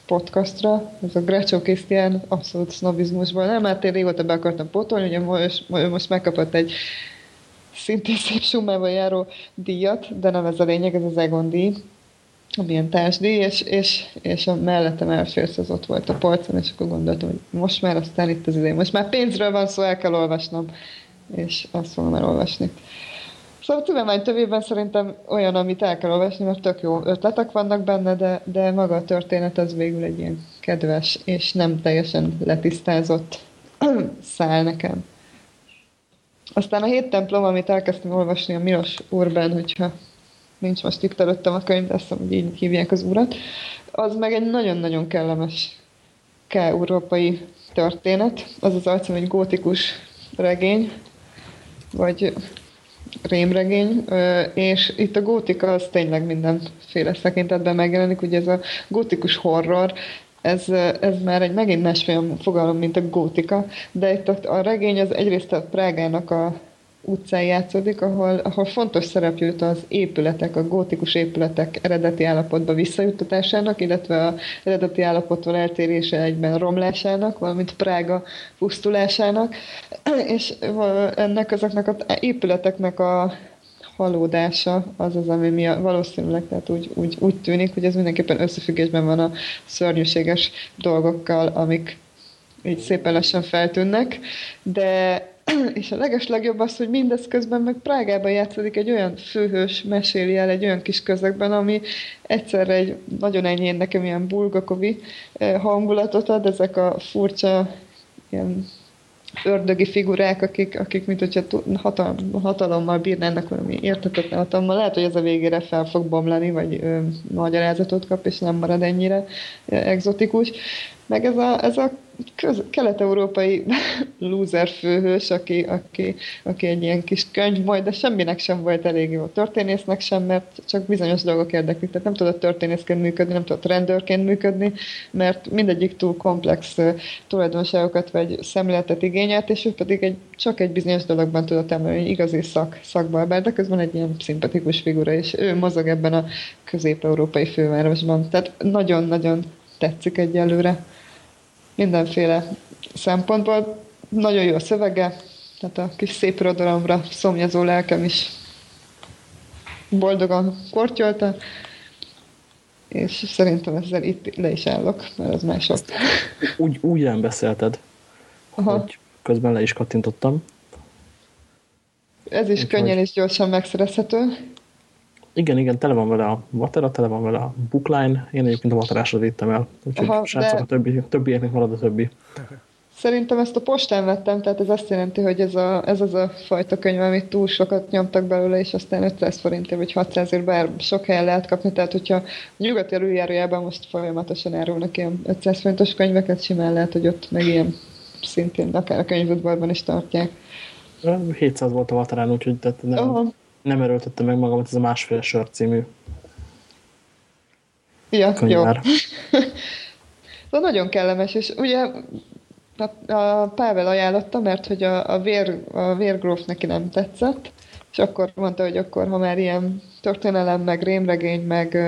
podcastra. Ez a Grecso Krisztián abszolút sznobizmusból. Nem, mert én régóta be akartam pótolni, ugye most, most megkapott egy szintén szép summával járó díjat, de nem ez a lényeg, ez az Egon díj, amilyen társdíj, és, és, és a mellettem elférsz az ott volt a polcon, és akkor gondoltam, hogy most már aztán itt az idő, most már pénzről van szó, el kell olvasnom, és azt fogom elolvasni. Szóval a tudomány tövében szerintem olyan, amit el kell olvasni, mert tök jó ötletek vannak benne, de, de maga a történet az végül egy ilyen kedves, és nem teljesen letisztázott szál nekem. Aztán a hét templom, amit elkezdtem olvasni a Milos Urban, hogyha nincs most itt előttem a könyv, azt hiszem, hogy így hívják az urat, az meg egy nagyon-nagyon kellemes ke-európai történet. Az az arcom egy gótikus regény, vagy rémregény, és itt a gótika az tényleg mindenféle szekintetben megjelenik, ugye ez a gótikus horror, ez, ez már egy megint másfél fogalom, mint a gótika, de itt a, a regény az egyrészt a Prágának a utcán játszódik, ahol, ahol fontos szerep jut az épületek, a gótikus épületek eredeti állapotba visszajuttatásának, illetve a eredeti állapottól eltérése egyben romlásának, valamint Prága pusztulásának, és ennek azoknak az épületeknek a halódása az az, ami mi valószínűleg tehát úgy, úgy, úgy tűnik, hogy ez mindenképpen összefüggésben van a szörnyűséges dolgokkal, amik így szépen lassan feltűnnek, de és a leges legjobb az, hogy mindez közben meg Prágában játszódik egy olyan főhős meséli el egy olyan kis közegben, ami egyszerre egy nagyon enyhén nekem ilyen bulgakovi eh, hangulatot ad, ezek a furcsa ilyen ördögi figurák, akik, akik mint hogyha hatal, hatalommal bírnának valami értetetlen hatalommal. Lehet, hogy ez a végére fel fog bomlani, vagy ö, magyarázatot kap, és nem marad ennyire egzotikus. Meg ez a, ez a köz, kelet-európai loser főhős, aki, aki, aki egy ilyen kis könyv majd, de semminek sem volt elég jó történésznek sem, mert csak bizonyos dolgok érdeklik. Tehát nem tudott történészként működni, nem tudott rendőrként működni, mert mindegyik túl komplex tulajdonságokat vagy szemléletet igényelt, és ő pedig egy, csak egy bizonyos dologban tudott emelni, igazi szak, szakbalbár, de közben egy ilyen szimpatikus figura, és ő mozog ebben a közép-európai fővárosban. Tehát nagyon-nagyon tetszik egyelőre mindenféle szempontból. Nagyon jó a szövege, tehát a kis szép irodalomra szomjazó lelkem is boldogan kortyolta, és szerintem ezzel itt le is állok, mert ez már sok. Úgy, úgy nem beszélted, Aha. hogy közben le is kattintottam. Ez is Úgy könnyen és gyorsan megszerezhető. Igen, igen, tele van vele a Vatera, tele van vele a Bookline, én egyébként a Vaterásra vittem el, úgyhogy Aha, srácok, de... a többi, többieknek marad a többi. Szerintem ezt a postán vettem, tehát ez azt jelenti, hogy ez, a, ez az a fajta könyv, amit túl sokat nyomtak belőle, és aztán 500 forintért vagy 600 ért bár sok helyen lehet kapni, tehát hogyha a nyugati előjárójában most folyamatosan árulnak ilyen 500 forintos könyveket, simán lehet, hogy ott meg ilyen szintén akár a könyvudvarban is tartják. 700 volt a Vaterán, úgyhogy tehát nem, Aha nem erőltettem meg magamat, ez a másfél sör című Ja, könyvár. jó. De nagyon kellemes, és ugye a, a Pável ajánlotta, mert hogy a, a, vér, a vérgróf neki nem tetszett, és akkor mondta, hogy akkor, ha már ilyen történelem, meg rémregény, meg,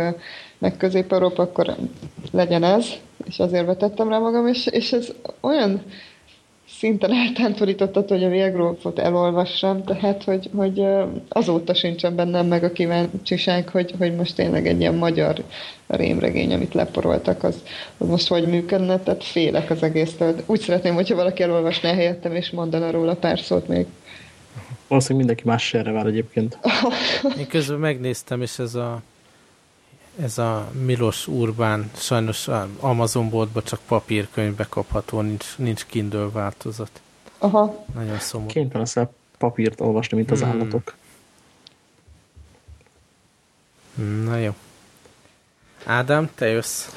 meg közép-európa, akkor legyen ez, és azért vetettem rá magam, és, és ez olyan szinten eltántorított hogy a Vélgrófot elolvassam, tehát hogy, hogy azóta sincsen bennem meg a kíváncsiság, hogy, hogy most tényleg egy ilyen magyar rémregény, amit leporoltak, az, az most hogy működne, tehát félek az egésztől. Úgy szeretném, hogyha valaki elolvasná helyettem, és mondana róla pár szót még. Valószínűleg mindenki más erre vár egyébként. Én közben megnéztem, és ez a ez a Milos Urbán sajnos Amazon boltban csak papírkönyvbe kapható, nincs, nincs Kindle változat. Aha. Nagyon szomorú. Kénytelen leszel papírt olvasni, mint az hmm. állatok. Na jó. Ádám, te jössz.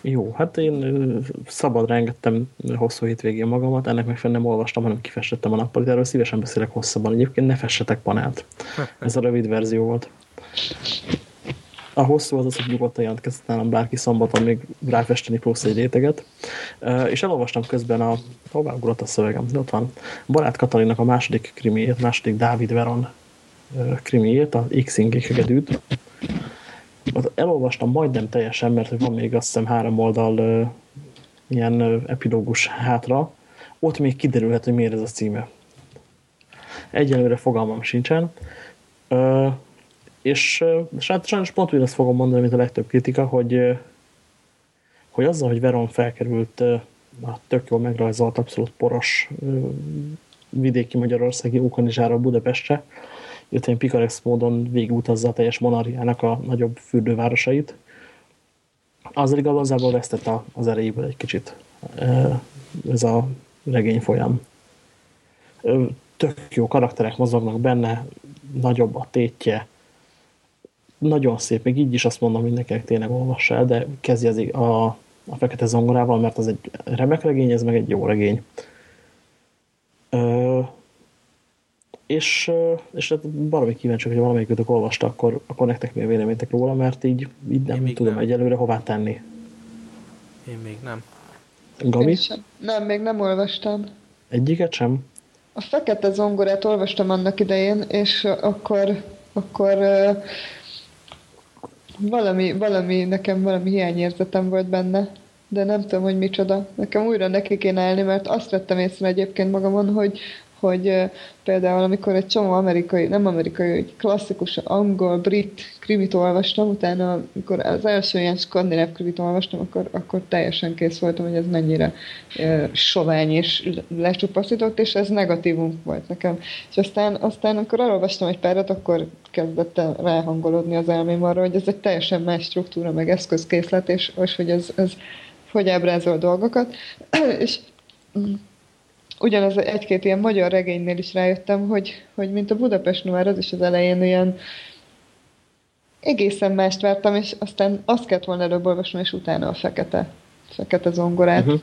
Jó, hát én szabadra engedtem hosszú hétvégén magamat, ennek megfelelően nem olvastam, hanem kifestettem a nappalit, erről szívesen beszélek hosszabban. Egyébként ne fessetek panelt. Ez a rövid verzió volt. A hosszú az az, hogy nyugodtan jelentkezett nálam bárki szombaton még ráfesteni plusz egy réteget. És elolvastam közben a, hová ugrott a szövegem, de ott van. Barát Katalinnak a második krimiét, második Dávid Veron krimiét, a X-ing. Elolvastam majdnem teljesen, mert van még azt hiszem három oldal ilyen epilógus hátra. Ott még kiderülhet, hogy miért ez a címe. Egyelőre fogalmam sincsen. És, és hát sajnos pont azt fogom mondani, mint a legtöbb kritika, hogy, hogy azzal, hogy Veron felkerült a tök jól megrajzolt, abszolút poros vidéki magyarországi Ókanizsára Budapestre, illetve Pikarex módon végigutazza a teljes monarchiának a nagyobb fürdővárosait, azzal igazából vesztett az erejéből egy kicsit ez a regény folyam. Tök jó karakterek mozognak benne, nagyobb a tétje, nagyon szép, még így is azt mondom, hogy nekinek tényleg olvassa el, de kezdi az a, a Fekete Zongorával, mert az egy remek regény, ez meg egy jó regény. Ö, és, és hát valami kíváncsi, hogy valamelyikőtök olvasta, akkor, akkor nektek mi a véleménytek róla, mert így, így nem tudom nem. egyelőre hová tenni. Én még nem. Gabi? Sem. Nem, még nem olvastam. Egyiket sem? A Fekete Zongorát olvastam annak idején, és akkor, akkor valami, valami, nekem valami hiányérzetem volt benne, de nem tudom, hogy micsoda. Nekem újra neki kéne állni, mert azt vettem észre egyébként magamon, hogy, hogy például amikor egy csomó amerikai, nem amerikai, egy klasszikus angol, brit krimit olvastam, utána amikor az első ilyen skandináv krimit olvastam, akkor, akkor teljesen kész voltam, hogy ez mennyire e, sovány és lecsupaszított, és ez negatívum volt nekem. És aztán, aztán amikor elolvastam egy párat, akkor kezdett el ráhangolódni az elmém arra, hogy ez egy teljesen más struktúra, meg eszközkészlet, és, és hogy ez, ez hogy ábrázol dolgokat. és ugyanaz egy-két ilyen magyar regénynél is rájöttem, hogy, hogy mint a Budapest Noir, az is az elején ilyen egészen mást vártam, és aztán azt kellett volna előbb olvasnom, és utána a fekete, fekete zongorát. Uh-huh.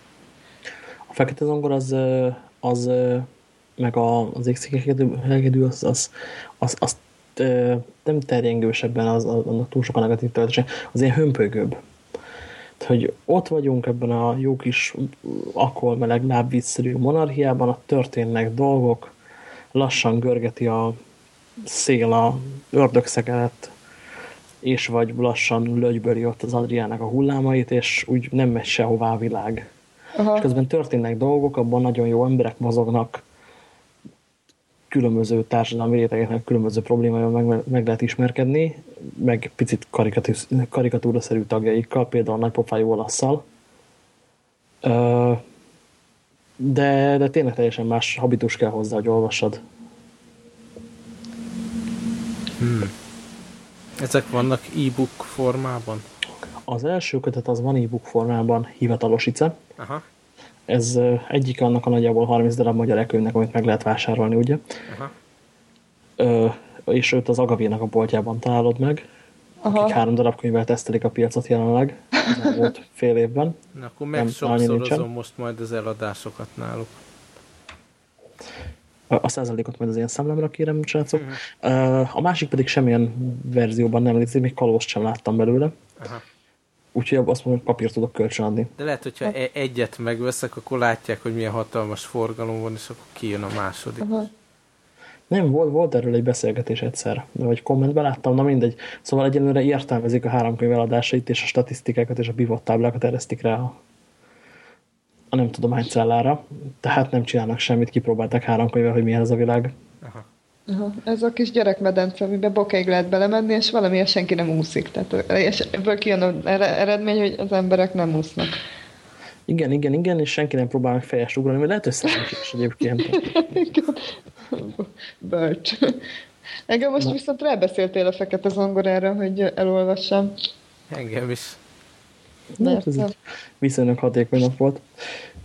A fekete zongor az, az meg a, az égszékhegedű, az, az, az, az, nem terjengősebben, az, annak túl sok a negatív töltése, az ilyen hömpögőbb. Hogy ott vagyunk ebben a jó kis akkor meleg lábvízszerű monarchiában, ott történnek dolgok, lassan görgeti a szél a ördögszegelet, és vagy lassan lögyböri ott az Adriának a hullámait, és úgy nem megy sehová a világ. Aha. És közben történnek dolgok, abban nagyon jó emberek mozognak, különböző társadalmi rétegeknek különböző problémája meg, meg lehet ismerkedni, meg picit karikatúraszerű tagjaikkal, például a nagypofájú olaszszal. De, de tényleg teljesen más habitus kell hozzá, hogy olvassad. Hmm. Ezek vannak e-book formában? Az első kötet az van e-book formában, hivatalosice. Aha. Ez egyik annak a nagyjából 30 darab magyar ekönyvnek, amit meg lehet vásárolni, ugye? Aha. Ö, és őt az Agavénak a boltjában találod meg, Aha. akik három darab könyvvel tesztelik a piacot jelenleg. Ez volt fél évben. Na, akkor meg sokszorozom most majd az eladásokat náluk. A százalékot majd az én számlámra kérem, srácok. Uh mhm. -huh. A másik pedig semmilyen verzióban nem létezik, még kalózt sem láttam belőle. Aha. Úgyhogy azt mondom, hogy papírt tudok kölcsönadni. De lehet, hogyha e egyet megveszek, akkor látják, hogy milyen hatalmas forgalom van, és akkor kijön a második. Aha. Nem, volt, volt erről egy beszélgetés egyszer, de vagy kommentben láttam, na mindegy. Szóval egyenlőre értelmezik a három könyv eladásait, és a statisztikákat és a pivot táblákat eresztik rá a, a nem tudom hány cellára. Tehát nem csinálnak semmit, kipróbálták három könyvvel, hogy milyen ez a világ. Aha. Aha, ez a kis gyerekmedence, amiben bokáig lehet belemenni, és valamiért senki nem úszik. Tehát, és ebből kijön az eredmény, hogy az emberek nem úsznak. Igen, igen, igen, és senki nem próbál meg fejest ugrani, mert lehet, hogy szerencsés egyébként. Bölcs. Engem most Na. viszont rábeszéltél a fekete zongorára, hogy elolvassam. Engem is. Mert ez egy viszonylag hatékony nap volt.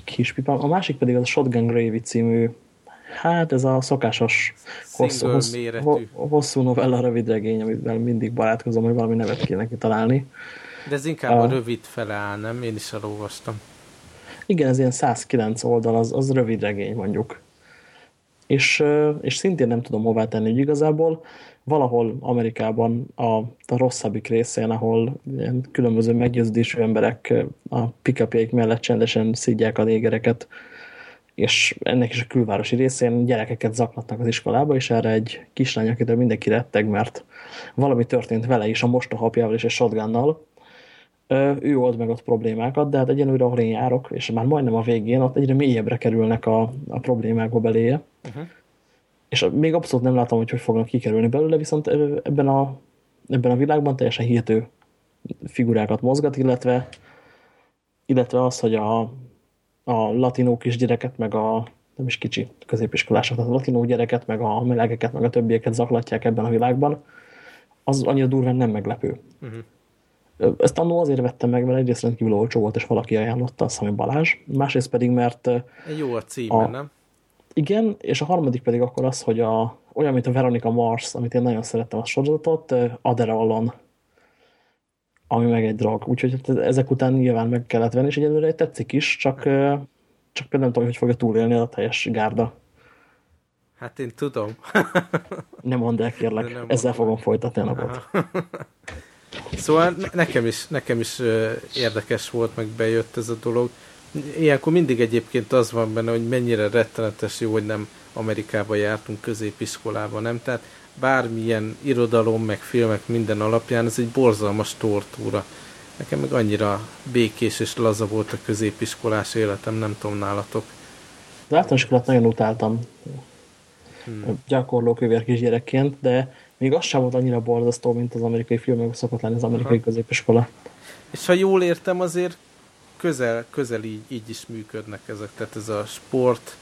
Kis pipám. A másik pedig az a Shotgun Gravy című Hát ez a szokásos hosszú, hosszú, hosszú novella rövid regény, amivel mindig barátkozom, hogy valami nevet kéne kitalálni. De ez inkább a, a rövid fele áll, nem? Én is elolvastam. Igen, ez ilyen 109 oldal, az, az rövid regény mondjuk. És, és szintén nem tudom hová tenni, hogy igazából valahol Amerikában a, a rosszabbik részén, ahol ilyen különböző meggyőződésű emberek a pikapjaik mellett csendesen szídják a légereket, és ennek is a külvárosi részén gyerekeket zaklatnak az iskolába, és erre egy kislány, akitől mindenki retteg, mert valami történt vele is, a mostohapjával és egy shotgunnal, ő old meg ott problémákat, de hát egyenlőre, ahol én járok, és már majdnem a végén, ott egyre mélyebbre kerülnek a, a problémákba beléje. Uh-huh. És még abszolút nem látom, hogy hogy fognak kikerülni belőle, viszont ebben a, ebben a világban teljesen hihető figurákat mozgat, illetve, illetve az, hogy a, a latinó kisgyereket, meg a nem is kicsi középiskolások, tehát a latinó gyereket, meg a melegeket, meg a többieket zaklatják ebben a világban, az annyira durván nem meglepő. Uh-huh. Ezt annó azért vettem meg, mert egyrészt rendkívül olcsó volt, és valaki ajánlotta, azt hiszem, Balázs. Másrészt pedig, mert... Jó a címe, a, nem? Igen, és a harmadik pedig akkor az, hogy a, olyan, mint a Veronica Mars, amit én nagyon szerettem a sorozatot, Adderallon ami meg egy drog. Úgyhogy hát ezek után nyilván meg kellett venni, és egyelőre tetszik is, csak, csak például nem tudom, hogy fogja túlélni a teljes gárda. Hát én tudom. nem mondd el, kérlek. Nem Ezzel fogom folytatni a napot. szóval nekem is, nekem is érdekes volt, meg bejött ez a dolog. Ilyenkor mindig egyébként az van benne, hogy mennyire rettenetes jó, hogy nem Amerikába jártunk középiskolába, nem? Tehát bármilyen irodalom, meg filmek minden alapján, ez egy borzalmas tortúra. Nekem meg annyira békés és laza volt a középiskolás életem, nem tudom nálatok. Az általános nagyon utáltam. Hmm. Gyakorló kövér kisgyerekként, de még az sem volt annyira borzasztó, mint az amerikai filmek szokott lenni az amerikai Aha. középiskola. És ha jól értem, azért közel, közel így, így is működnek ezek. Tehát ez a sport,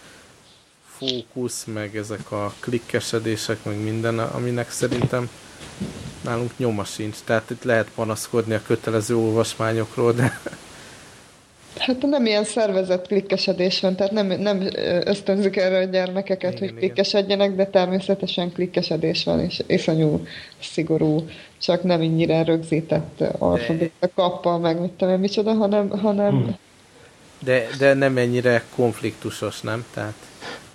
fókusz, meg ezek a klikkesedések, meg minden, aminek szerintem nálunk nyoma sincs. Tehát itt lehet panaszkodni a kötelező olvasmányokról, de... Hát nem ilyen szervezett klikkesedés van, tehát nem, nem ösztönzük erre a gyermekeket, igen, hogy klikkesedjenek, de természetesen klikkesedés van, és iszonyú szigorú, csak nem ennyire rögzített alfabéta kappal, meg mit tudom micsoda, hanem, hanem hmm. De, de nem ennyire konfliktusos, nem? Tehát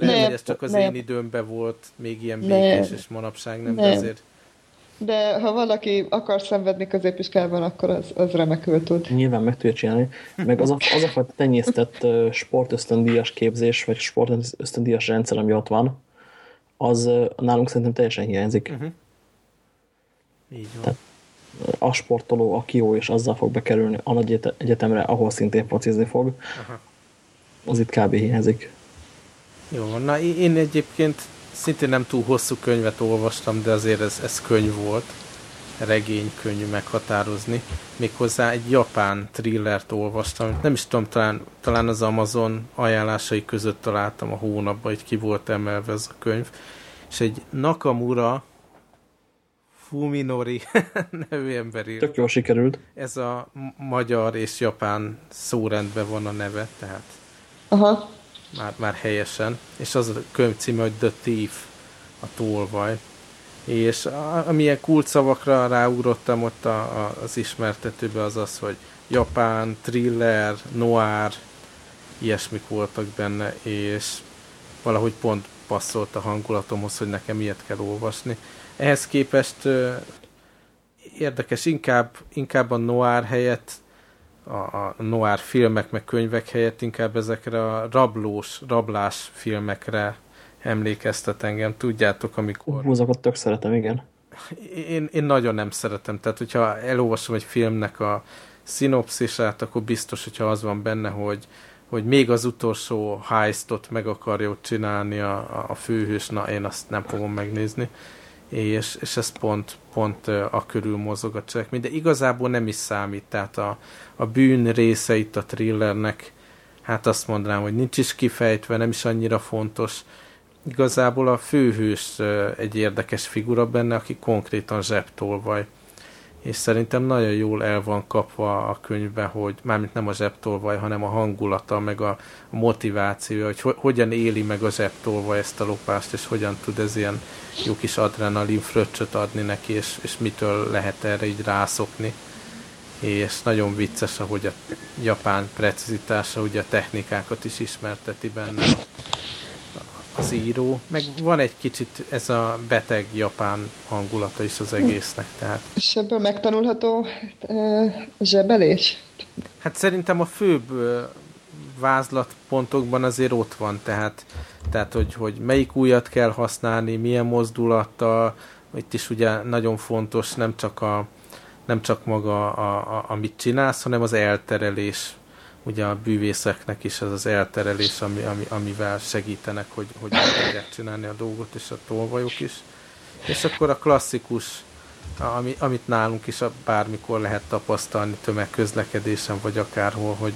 lehet, hogy ez csak az nem. én időmben volt még ilyen békés, és manapság nem, nem, de azért... De ha valaki akar szenvedni középiskolában, akkor az, az remekül tud. Nyilván meg tudja csinálni. Meg az a, az a fajta tenyésztett sportösztöndíjas képzés, vagy sportösztöndíjas rendszer, ami ott van, az nálunk szerintem teljesen hiányzik. Uh-huh. Így van. Tehát a sportoló, aki jó, és azzal fog bekerülni a nagy egyetemre, ahol szintén focizni fog, Aha. az itt kb. hiányzik. Jó, na én egyébként szintén nem túl hosszú könyvet olvastam, de azért ez, ez könyv volt. Regény könnyű meghatározni. Méghozzá egy japán thrillert olvastam. Nem is tudom, talán, talán az Amazon ajánlásai között találtam a hónapban, hogy ki volt emelve ez a könyv. És egy Nakamura Fuminori nevű ember írt. Tök jól sikerült. Ez a magyar és japán szórendben van a neve, tehát Aha. Már, már helyesen. És az a könyv címe, hogy The Thief, a tolvaj. És amilyen kulcsszavakra ráugrottam ott a, a, az ismertetőbe az az, hogy japán, thriller, noir, ilyesmik voltak benne, és valahogy pont passzolt a hangulatomhoz, hogy nekem ilyet kell olvasni. Ehhez képest érdekes, inkább, inkább a noir helyett, a, a noir filmek meg könyvek helyett inkább ezekre a rablós, rablás filmekre emlékeztet engem. Tudjátok, amikor... Húzakat tök szeretem, igen. Én, én nagyon nem szeretem. Tehát, hogyha elolvasom egy filmnek a szinopszisát, akkor biztos, hogyha az van benne, hogy, hogy még az utolsó heistot meg akarja ott csinálni a, a főhős, na én azt nem fogom megnézni és, és ez pont, pont a körül mozog a cselekmény, de igazából nem is számít, tehát a, a bűn része itt a thrillernek, hát azt mondanám, hogy nincs is kifejtve, nem is annyira fontos. Igazából a főhős egy érdekes figura benne, aki konkrétan zsebtolvaj és szerintem nagyon jól el van kapva a könyvben, hogy mármint nem a zsebtolvaj, hanem a hangulata, meg a motiváció, hogy ho- hogyan éli meg a zsebtolvaj ezt a lopást, és hogyan tud ez ilyen jó kis adrenalin fröccsöt adni neki, és, és mitől lehet erre így rászokni. És nagyon vicces, ahogy a japán precizitása, ugye a technikákat is ismerteti benne az író, meg van egy kicsit ez a beteg japán hangulata is az egésznek. Tehát. És ebből megtanulható e, zsebelés? Hát szerintem a főbb vázlatpontokban azért ott van, tehát, tehát hogy, hogy melyik újat kell használni, milyen mozdulattal, itt is ugye nagyon fontos nem csak, a, nem csak maga, a, a, amit csinálsz, hanem az elterelés ugye a bűvészeknek is ez az elterelés, ami, ami, amivel segítenek, hogy, hogy tudják csinálni a dolgot, és a tolvajok is. És akkor a klasszikus, ami, amit nálunk is bármikor lehet tapasztalni tömegközlekedésen, vagy akárhol, hogy,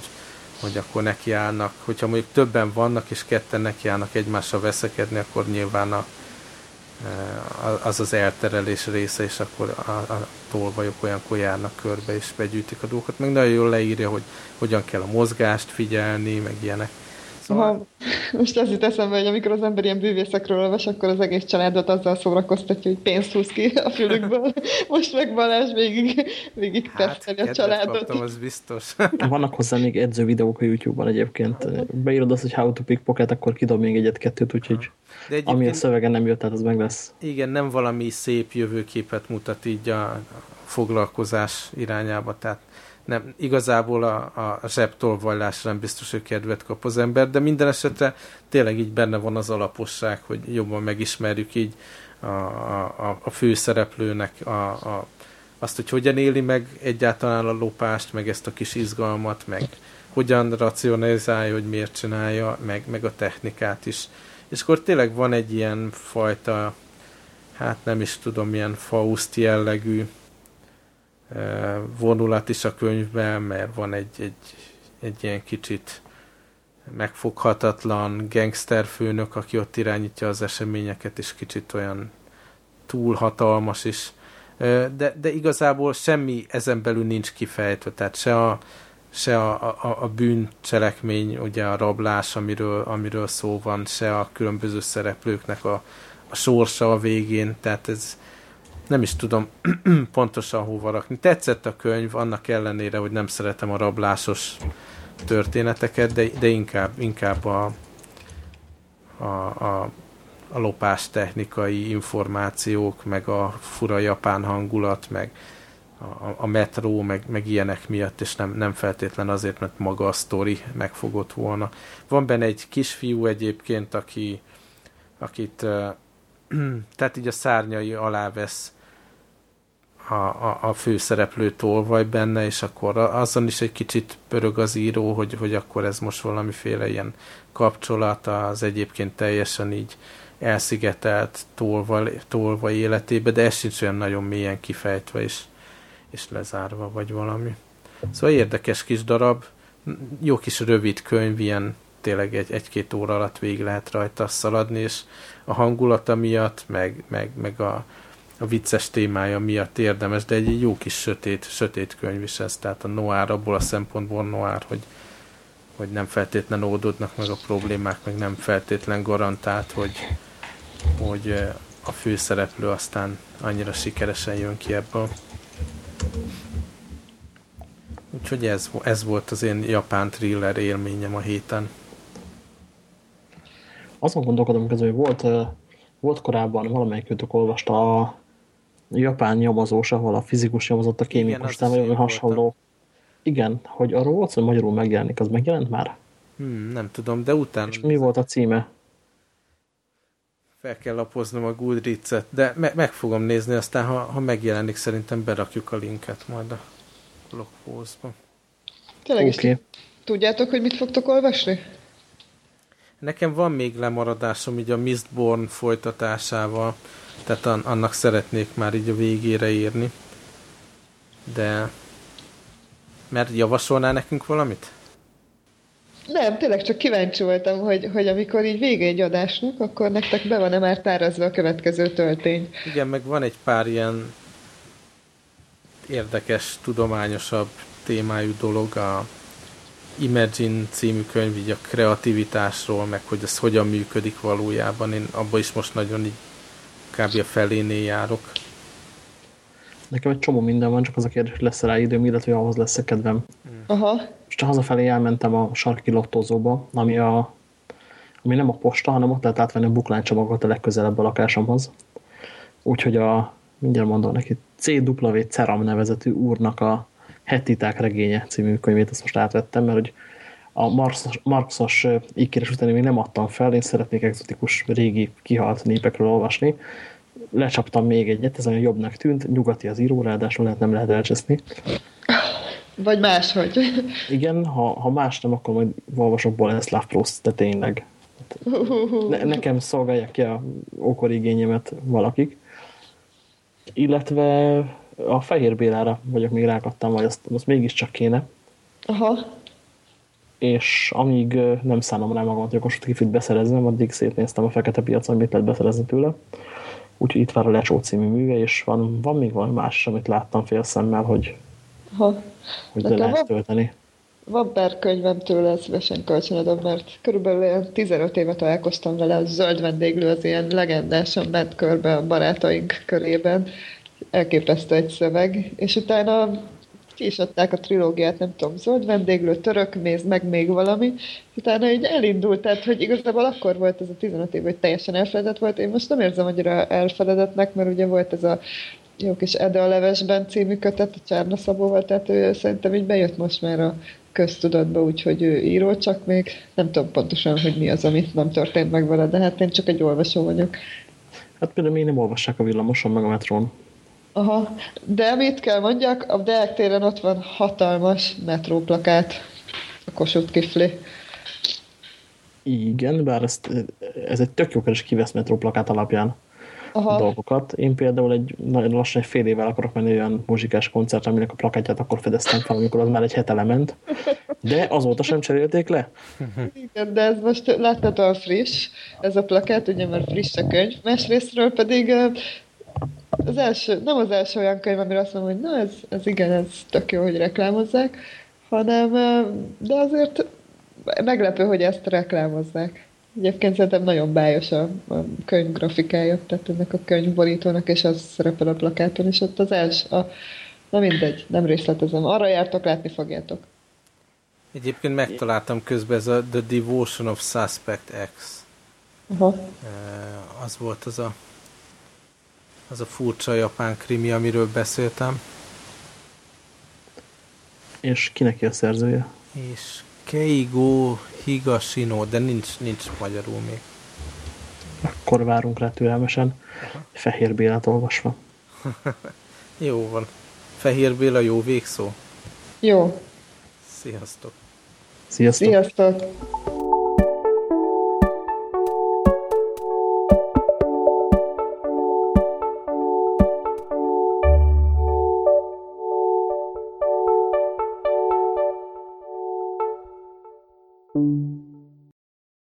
hogy akkor nekiállnak, hogyha mondjuk többen vannak, és ketten nekiállnak egymással veszekedni, akkor nyilván a, az az elterelés része, és akkor a, a tolvajok olyankor járnak körbe, és begyűjtik a dolgokat. Meg nagyon jól leírja, hogy hogyan kell a mozgást figyelni, meg ilyenek. Szóval... Most az jut eszembe, hogy amikor az ember ilyen bűvészekről olvas, akkor az egész családot azzal szórakoztatja, hogy pénzt húz ki a fülükből. Most meg Balázs végig, végig hát, a családot. Kaptam, az biztos. Vannak hozzá még edző videók a YouTube-ban egyébként. Beírod azt, hogy how to pickpocket, akkor kidob még egyet-kettőt, úgyhogy de ami a szövegen nem jött, tehát az meg lesz. Igen, nem valami szép jövőképet mutat így a foglalkozás irányába, tehát nem, igazából a, a zsebtolvallásra nem biztos, hogy kedvet kap az ember, de minden esetre tényleg így benne van az alaposság, hogy jobban megismerjük így a, a, a főszereplőnek a, a, azt, hogy hogyan éli meg egyáltalán a lopást, meg ezt a kis izgalmat, meg hogyan racionalizálja, hogy miért csinálja, meg, meg a technikát is. És akkor tényleg van egy ilyen fajta, hát nem is tudom, milyen Faust jellegű vonulat is a könyvben, mert van egy, egy, egy ilyen kicsit megfoghatatlan gangsterfőnök, aki ott irányítja az eseményeket, és kicsit olyan túl hatalmas is. De, de igazából semmi ezen belül nincs kifejtve, tehát se a, se a, a, a bűncselekmény, ugye a rablás, amiről, amiről szó van, se a különböző szereplőknek a, a sorsa a végén, tehát ez nem is tudom pontosan hova rakni. Tetszett a könyv, annak ellenére, hogy nem szeretem a rablásos történeteket, de, de inkább, inkább a, a, a, a lopás technikai információk, meg a fura japán hangulat, meg a, a metró, meg, meg ilyenek miatt, és nem, nem feltétlen azért, mert maga a sztori megfogott volna. Van benne egy kisfiú egyébként, aki, akit tehát így a szárnyai alá vesz a, a, a főszereplő tolvaj benne, és akkor azon is egy kicsit pörög az író, hogy, hogy akkor ez most valamiféle ilyen kapcsolat az egyébként teljesen így elszigetelt tolva, tolva életébe, de ez sincs olyan nagyon mélyen kifejtve és, és lezárva, vagy valami. Szóval érdekes kis darab, jó kis rövid könyv, ilyen tényleg egy, egy-két óra alatt végig lehet rajta szaladni, és a hangulata miatt, meg, meg, meg a, a vicces témája miatt érdemes, de egy jó kis sötét, sötét könyv is ez, tehát a noir abból a szempontból noir, hogy, hogy nem feltétlen oldódnak meg a problémák, meg nem feltétlen garantált, hogy, hogy a főszereplő aztán annyira sikeresen jön ki ebből. Úgyhogy ez, ez volt az én japán thriller élményem a héten. Azon gondolkodom közül, hogy volt, volt korábban valamelyikőtök olvasta a japán nyomozós, ahol a fizikus nyomozott a kémikus, tehát vagy hasonló. Voltam. Igen, hogy arról volt, hogy magyarul megjelenik, az megjelent már? Hmm, nem tudom, de utána... És mi volt a címe? Fel kell lapoznom a Goodreads-et, de me meg fogom nézni, aztán ha, ha megjelenik, szerintem berakjuk a linket majd a blogpostba. Tényleg okay. is tudjátok, hogy mit fogtok olvasni? Nekem van még lemaradásom így a Mistborn folytatásával, tehát annak szeretnék már így a végére írni. De... Mert javasolnál nekünk valamit? Nem, tényleg csak kíváncsi voltam, hogy, hogy amikor így vége egy adásnak, akkor nektek be van-e már tárazva a következő töltény. Igen, meg van egy pár ilyen érdekes, tudományosabb témájú dolog a Imagine című könyv így a kreativitásról, meg hogy ez hogyan működik valójában. Én abban is most nagyon így kb. a felénél járok. Nekem egy csomó minden van, csak az a kérdés, hogy lesz rá időm, illetve ahhoz lesz -e kedvem. Aha. Most hazafelé elmentem a sarki lottózóba, ami, a, ami nem a posta, hanem ott lehet átvenni a buklánycsomagot a legközelebb a lakásomhoz. Úgyhogy a, mindjárt mondom neki, CW Ceram nevezetű úrnak a Hettiták regénye című könyvét, azt most átvettem, mert hogy a marxos, marxos ígérés után még nem adtam fel, én szeretnék exotikus régi kihalt népekről olvasni. Lecsaptam még egyet, ez olyan jobbnak tűnt, nyugati az író, ráadásul lehet nem lehet elcseszni. Vagy máshogy. Igen, ha, ha más nem, akkor majd olvasok Boleszláv Proust, de tényleg. Ne, nekem szolgálják ki a ókori igényemet valakik. Illetve a Fehér Bélára vagyok még rákattam, vagy azt, azt mégiscsak kéne. Aha. És amíg nem szánom rá magamat, hogy a Kossuth beszerezzem, addig szétnéztem a fekete piacon, mit lehet beszerezni tőle. Úgyhogy itt vár a Lecsó című műve, és van, van még valami más, amit láttam fél szemmel, hogy, Aha. hogy le lehet tölteni. Van pár könyvem tőle, szívesen kölcsönadom, mert körülbelül ilyen 15 éve találkoztam vele, a zöld vendéglő az ilyen legendásan ment körbe a barátaink körében, elképesztő egy szöveg, és utána ki is adták a trilógiát, nem tudom, zöld vendéglő, török méz, meg még valami, utána így elindult, tehát hogy igazából akkor volt ez a 15 év, hogy teljesen elfeledett volt, én most nem érzem annyira elfeledetnek, mert ugye volt ez a jó kis Ede a levesben című kötet a Csárna Szabóval, tehát ő szerintem így bejött most már a köztudatba, úgyhogy ő író, csak még nem tudom pontosan, hogy mi az, amit nem történt meg vele, de hát én csak egy olvasó vagyok. Hát például még nem olvassák a villamoson, meg a metrón. Aha, de mit kell mondjak, a Deák téren ott van hatalmas metróplakát, a Kossuth Kifli. Igen, bár ezt, ez egy tök jó keres kivesz metróplakát alapján Aha. dolgokat. Én például egy nagyon lassan egy fél évvel akarok menni olyan muzsikás koncert, aminek a plakátját akkor fedeztem fel, amikor az már egy hete lement. De azóta sem cserélték le. Igen, de ez most láthatóan friss, ez a plakát, ugye mert friss a könyv. Másrésztről pedig az első, nem az első olyan könyv, amire azt mondom, hogy na ez, ez igen, ez tök jó, hogy reklámozzák, hanem, de azért meglepő, hogy ezt reklámozzák. Egyébként szerintem nagyon bájos a, a könyv grafikája, tehát ennek a könyvborítónak, és az szerepel a plakáton, és ott az els, a, na mindegy, nem részletezem. Arra jártok, látni fogjátok. Egyébként megtaláltam közben ez a The Devotion of Suspect X. Aha. Az volt az a az a furcsa japán krimi, amiről beszéltem. És kinek a szerzője? És Keigo Higashino, de nincs, nincs magyarul még. Akkor várunk rá türelmesen. Aha. Fehér Bélát olvasva. jó van. Fehér Béla jó végszó? Jó. Sziasztok. Sziasztok. Sziasztok.